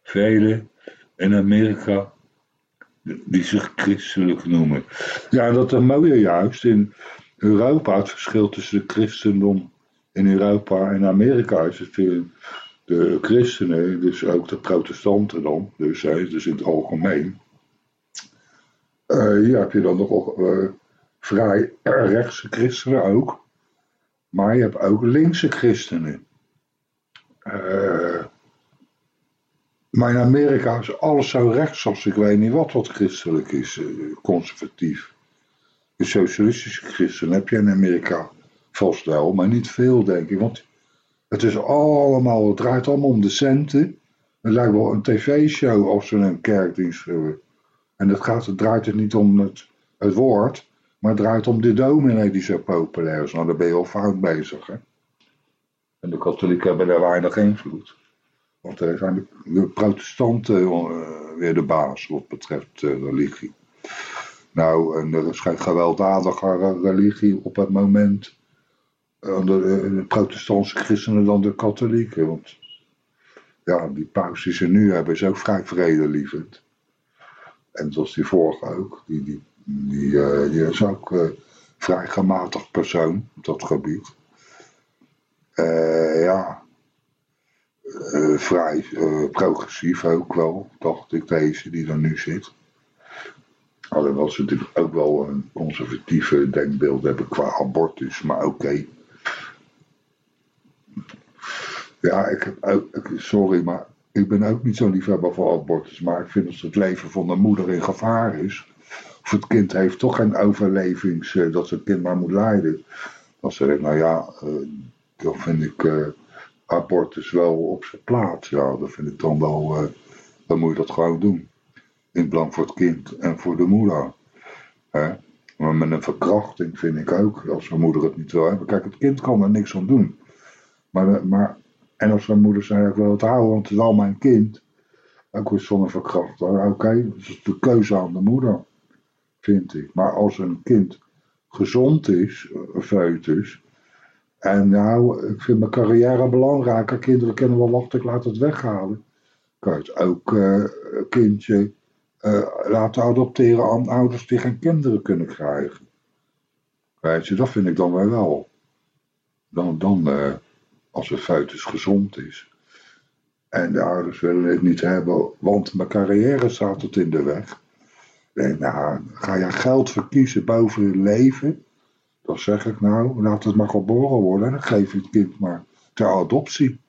S1: velen in Amerika die zich christelijk noemen. Ja, dat is mooie juist in Europa, het verschil tussen de christendom in Europa en Amerika is het de christenen, dus ook de protestanten dan, dus, dus in het algemeen. Uh, hier heb je dan nog uh, vrij rechtse christenen ook, maar je hebt ook linkse christenen. Uh, maar in Amerika is alles zo rechts als ik weet niet wat wat christelijk is, conservatief. De socialistische christen heb je in Amerika vast wel, maar niet veel denk ik. Want het is allemaal, het draait allemaal om de centen. Het lijkt wel een tv-show als ze een kerkdienst hebben. En het, gaat, het draait het niet om het, het woord, maar het draait om de dominee die zo populair is. Nou, daar ben je al fout bezig. Hè? En de katholieken hebben daar weinig invloed. Want daar zijn de, protestanten uh, weer de baas wat betreft uh, religie. Nou, en er is geen gewelddadige religie op het moment. Uh, de, de, protestantse christenen dan de katholieken. Want ja, die paus die ze nu hebben is ook vrij vredelievend. En zoals die vorige ook. Die, die, die, die is ook vrij gematigd persoon op dat gebied. ja, vrij progressief ook wel, dacht ik, deze die er nu zit. Was ze natuurlijk ook wel een conservatieve denkbeeld hebben qua abortus, maar oké. Ja, ik heb ook, sorry, maar ik ben ook niet zo liefhebber voor abortus, maar ik vind als het leven van de moeder in gevaar is, of het kind heeft toch geen overlevings, uh, dat het kind maar moet lijden. Dan zeg ik, nou ja, dan vind ik abortus wel op zijn plaats. Ja, dat vind ik dan wel, dan moet je dat gewoon doen. In belang voor het kind en voor de moeder. Hè? Maar met een verkrachting vind ik ook, als een moeder het niet wil hebben. Kijk, het kind kan er niks aan doen. Maar, eh, maar en als een moeder zegt, ik wil het houden, want het is al mijn kind. Ook weer zonder verkrachter. Oké, dat is de keuze aan de moeder, vind ik. Maar als een kind gezond is, een foetus, en nou, ik vind mijn carrière belangrijker. Kinderen kennen wel wachten, ik laat het weghalen. Kan het ook uh, kindje uh, laten adopteren aan ouders die geen kinderen kunnen krijgen. Weet dat vind ik dan wel. Dan, dan uh, als een foetus gezond is. En de ouders willen het niet hebben, want mijn carrière staat het in de weg. Nee, nou, ga je geld verkiezen boven je leven? Dan zeg ik nou, laat het maar geboren worden en dan geef je het kind maar ter adoptie.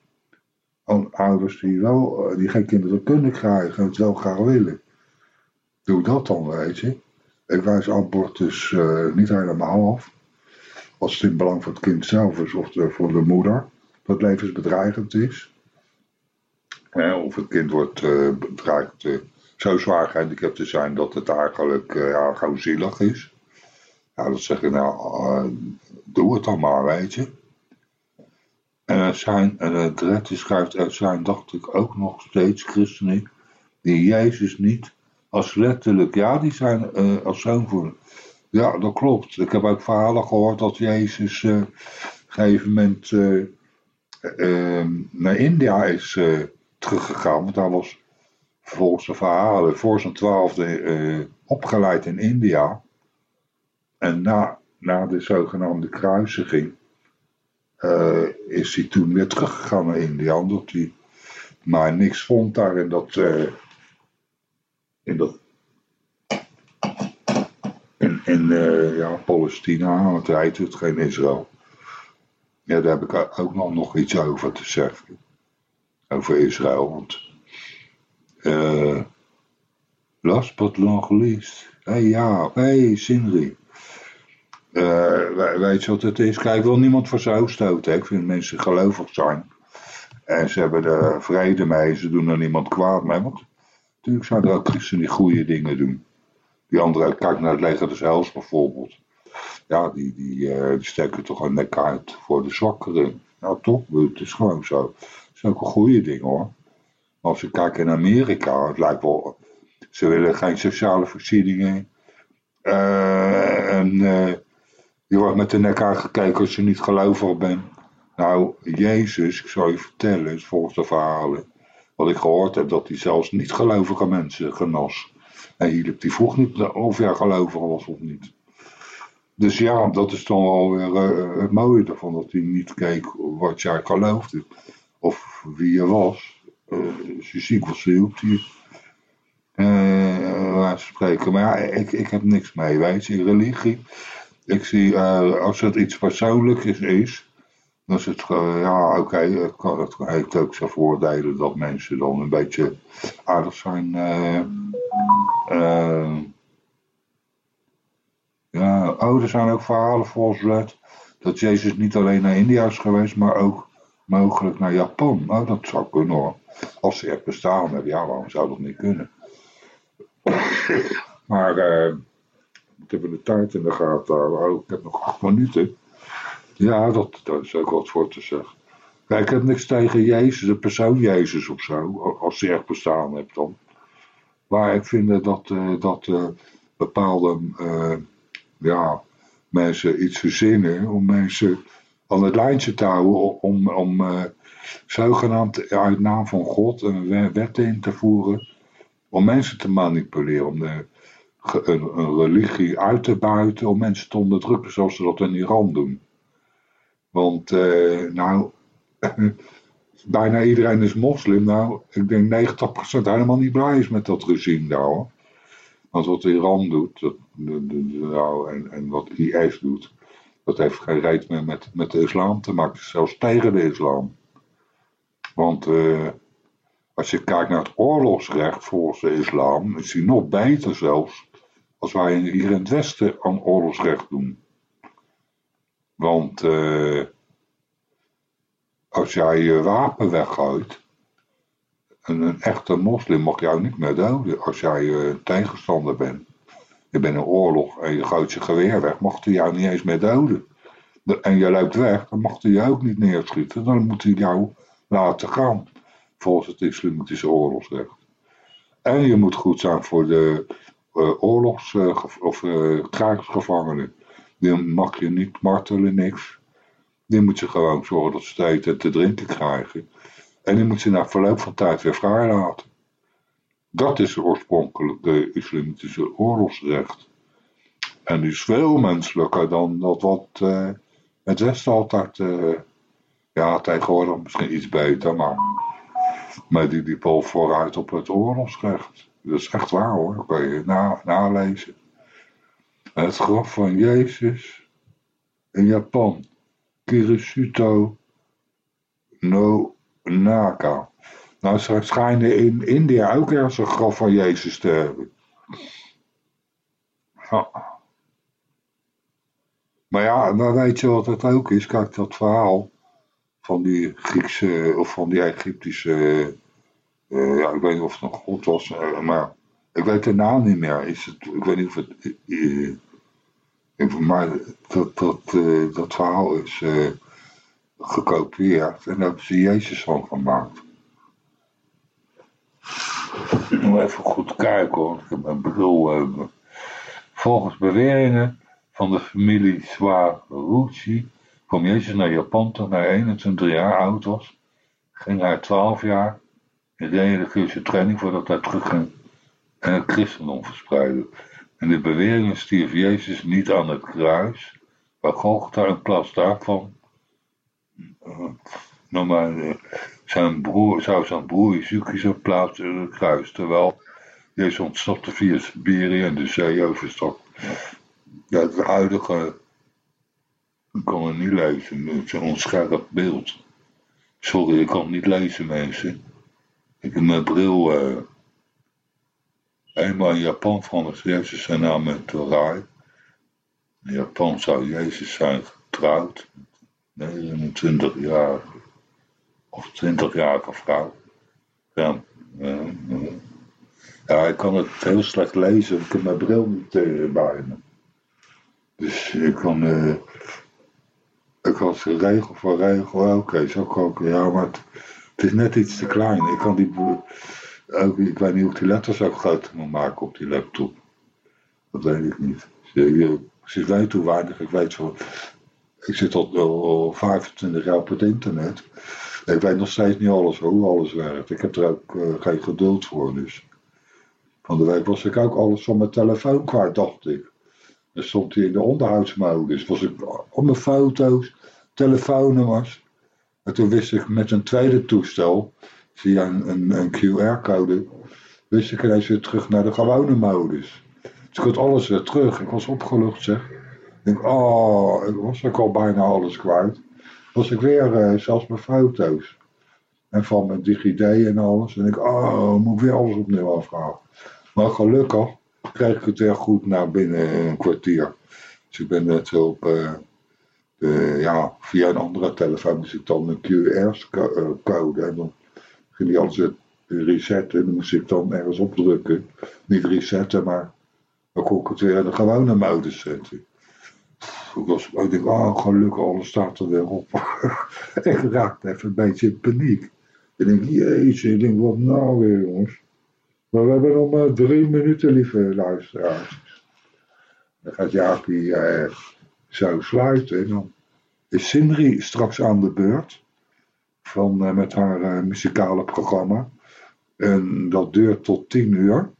S1: Aan ouders die, wel, eh, die geen kinderen kunnen krijgen en het wel graag willen. Doe dat dan, weet je. Ik wijs abortus uh, niet helemaal af. Als het in belang voor het kind zelf is of voor de moeder. Dat levensbedreigend is. of het kind wordt uh, bedreigd zo zwaar gehandicapt te zijn dat het eigenlijk ja, gewoon zielig is. Nou, dat zeg ik nou, doe het dan maar, weet je. En zijn, en schrijft, er zijn, dacht ik, ook nog steeds christenen die Jezus niet als letterlijk, ja, die zijn uh, als zoon voor. Ja, dat klopt. Ik heb ook verhalen gehoord dat Jezus uh, op een gegeven moment ehm, naar India is teruggegaan. Want hij was volgens de verhalen voor zijn twaalfde opgeleid in India. En na, na de zogenaamde kruisiging is hij toen weer teruggegaan naar India, omdat hij maar niks vond daar in dat, in dat in, in uh, ja, Palestina, hij heet het geen Israël. Ja, daar heb ik ook nog, nog iets over te zeggen. Over Israël, want uh, last but not least. Hey, ja, hey, Sindri. Uh, weet je wat het is? Kijk, wil niemand voor hoofd stoten. Ik vind mensen gelovig zijn. En ze hebben er vrede mee. Ze doen er niemand kwaad mee. Want natuurlijk zijn er ook christenen die goede dingen doen. Die andere, kijk naar het leger des Hels bijvoorbeeld. Ja, die, die, uh, die steken toch een nek uit voor de zwakkeren. Nou toch, het is gewoon zo. Dat zijn ook een goede dingen hoor. Als je kijkt in Amerika, het lijkt wel... Ze willen geen sociale voorzieningen. Uh, en je wordt met de nek aangekeken als je niet gelovig bent. Nou, Jezus, ik zal je vertellen, volgens de verhalen, wat ik gehoord heb, dat hij zelfs niet gelovige mensen genas. En hielp, die vroeg niet of jij gelovig was of niet. Dus ja, dat is dan wel weer uh, het mooie ervan, dat hij niet keek wat jij geloofde. Of wie je was. Uh, je ziek was, hielp hij. Uh, spreken. Maar ja, ik, ik heb niks mee, weet je, religie. Ik zie, als het iets persoonlijks is is het, ja oké, okay, het, het, heeft ook zijn voordelen dat mensen dan een beetje aardig zijn. Uh, Ja, oh, er zijn ook verhalen volgens Red dat Jezus niet alleen naar India is geweest, maar ook mogelijk naar Japan. Nou, dat zou kunnen hoor. Als ze echt bestaan hebben, ja, waarom zou dat niet kunnen? maar uh, ik heb de tijd in de gaten. Oh, ik heb nog acht minuten. Ja, dat, dat is ook wat voor te zeggen. Kijk, ik heb niks tegen Jezus, de persoon Jezus of zo, als hij echt bestaan hebt dan. Maar ik vind dat, uh, dat uh, bepaalde uh, ja, mensen iets verzinnen om mensen aan het lijntje te houden, om, om zogenaamd uit naam van God een wet in te voeren, om mensen te manipuleren, om een, een, religie uit te buiten, om mensen te onderdrukken zoals ze dat in Iran doen. Want, nou, bijna iedereen is moslim. Nou, ik denk 90% helemaal niet blij is met dat regime daar hoor. Want wat Iran doet, dat, nou, en, en wat IS doet, dat heeft geen reet meer met, met de islam te maken, zelfs tegen de islam. Want uh, als je kijkt naar het oorlogsrecht volgens de islam, is die nog beter zelfs als wij hier in het Westen aan oorlogsrecht doen. Want uh, als jij je wapen weggooit, een, een echte moslim mag jou niet meer doden als jij uh, tegenstander bent. Je bent in oorlog en je gooit je geweer weg, mag hij jou niet eens meer doden. En je loopt weg, dan mag hij je ook niet neerschieten. Dan moet hij jou laten gaan, volgens het islamitische oorlogsrecht. En je moet goed zijn voor de uh, oorlogs- of krijgsgevangenen. Die mag je niet martelen, niks. Die moet je gewoon zorgen dat ze te eten en te drinken krijgen. En die moet je na verloop van tijd weer vrijlaten. Dat is oorspronkelijk de islamitische oorlogsrecht. En die is veel menselijker dan dat wat uh, het Westen altijd, uh, ja tegenwoordig misschien iets beter, maar, maar die liep vooruit op het oorlogsrecht. Dat is echt waar hoor, dat je na, nalezen. Het graf van Jezus in Japan. Kirisuto no Naka. Nou, ze schijnen in India ook ergens een graf van Jezus te hebben. Maar ja, maar weet je wat het ook is? Kijk, dat verhaal van die Griekse of van die Egyptische, uh, ja, ik weet niet of het nog God was, uh, maar ik weet de naam niet meer. Is het, ik weet niet of het, uh, maar dat, dat, uh, dat verhaal is uh, gekopieerd en daar hebben ze Jezus van gemaakt. Ik moet even goed kijken hoor, ik heb mijn bril. Uh, volgens beweringen van de familie Swaruchi kwam Jezus naar Japan toen hij 21 jaar oud was. Ging hij 12 jaar in religieuze training voordat hij terugging en het christendom verspreidde. En de beweringen stierf Jezus niet aan het kruis, maar Golgotha in plaats daarvan maar, zijn broer, zou zijn broer Jezus zijn plaats in het kruis, terwijl Jezus ontsnapte via Siberië en de zee overstak. Ja, het huidige, ik kan het niet lezen, het is een onscherp beeld. Sorry, ik kan het niet lezen mensen. Ik heb mijn bril... Uh, Eenmaal in Japan veranderde Jezus zijn naam met Torai. In Japan zou Jezus zijn getrouwd. 29 jaar of 20-jarige vrouw. Ja, ja, ik kan het heel slecht lezen. Ik heb mijn bril niet uh, bij me. Dus ik kan. Ik had regel voor regel. Oké, okay, zo kan. Ja, maar het, het, is net iets te klein. Ik kan die ik weet niet of die letters ook groter moet maken op die laptop. Dat weet ik niet. Ze weet hoe weinig ik weet zo. Ik zit al, al 25 jaar op het internet. Ik weet nog steeds niet alles hoe alles werkt. Ik heb er ook uh, geen geduld voor. Dus. Van de week was ik ook alles van mijn telefoon kwijt, dacht ik. Dan stond hij in de onderhoudsmodus. Was ik op mijn foto's, telefoonnummers. En toen wist ik met een tweede toestel via een, een, een QR-code, wist ik ineens weer terug naar de gewone modus. Dus ik had alles weer terug. Ik was opgelucht zeg. Ik denk, oh, ik was ook al bijna alles kwijt. Was ik weer, uh, zelfs mijn foto's. En van mijn DigiD en alles. En ik, oh, moet ik weer alles opnieuw afhalen. Maar gelukkig kreeg ik het weer goed naar binnen een kwartier. Dus ik ben net op, de, ja, via een andere telefoon moest ik dan een QR-code en dan ging die alles resetten. En dan moest ik dan ergens opdrukken. Niet resetten, maar dan kon ik het weer de gewone modus zetten. Ik, was, ik denk, oh gelukkig, alles staat er weer op. ik raakte even een beetje in paniek. Ik denk, jeetje, ik denk, wat nou weer jongens. Maar we hebben nog maar drie minuten, lieve luisteraars. Dan gaat Jaapie eh, zo sluiten. En dan is Sindri straks aan de beurt. Van, eh, met haar eh, muzikale programma. En dat duurt tot tien uur.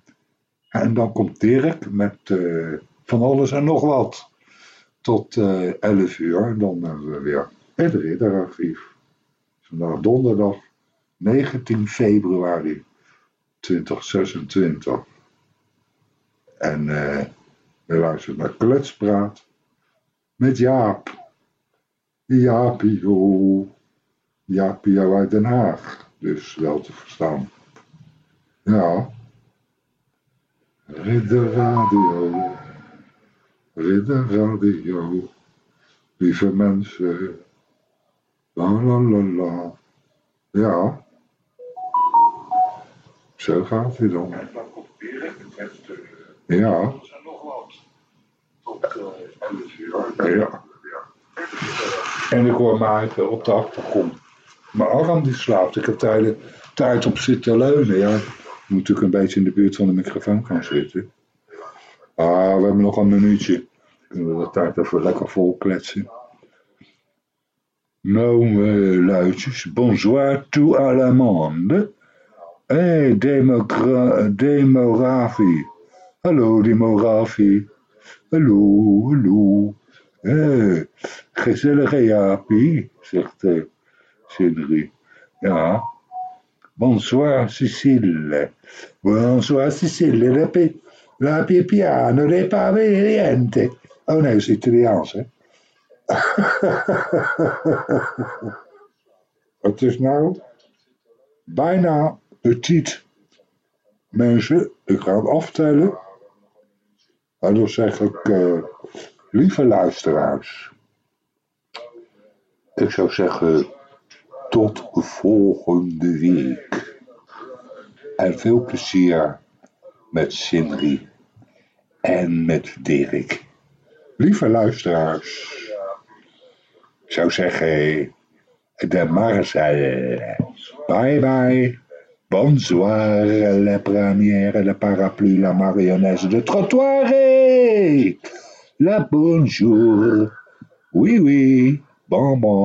S1: En dan komt Dirk met eh, van alles en nog wat. Tot 11 uur. En dan hebben we weer het ridderarchief. Vandaag donderdag 19 februari 2026. En uh, we luisteren naar Kletspraat met Jaap. Jaapio uit Den Haag. Dus wel te verstaan. Ja. Ridder Radio. Ridder Radio. Lieve mensen. La la la la. Ja. Zo gaat hij dan. Ja. Ja. En ik hoor Maarten op de achtergrond. Maar Aram die slaapt. Ik heb tijd, tijd op zitten leunen. Ja. Moet natuurlijk een beetje in de buurt van de microfoon gaan zitten. Ah, we hebben nog een minuutje. Kunnen we de tijd even lekker vol kletsen. Nou, uh, luidjes. Bonsoir tout à la monde. Hé, hey, Demografi. Hallo, Demografi. Hallo, hallo. Hé, hey, gezellige zegt uh, Sindri. Ja. Bonsoir Cecile. Bonsoir Cecile. La, pi la piano dei paveriente. Oh nee, dat is Italiaans, hè? Het is nou bijna petit. Mensen, ik ga het aftellen. En dan zeg ik, uh, lieve luisteraars. Ik zou zeggen, tot volgende week. En veel plezier met Sindri en met Dirk. Lieve luisteraars, ik zou zeggen, de Marcel. Bye bye. Bonsoir, la première, la parapluie, la marionnette de trottoir. La bonjour. Oui, oui. Bon, bon.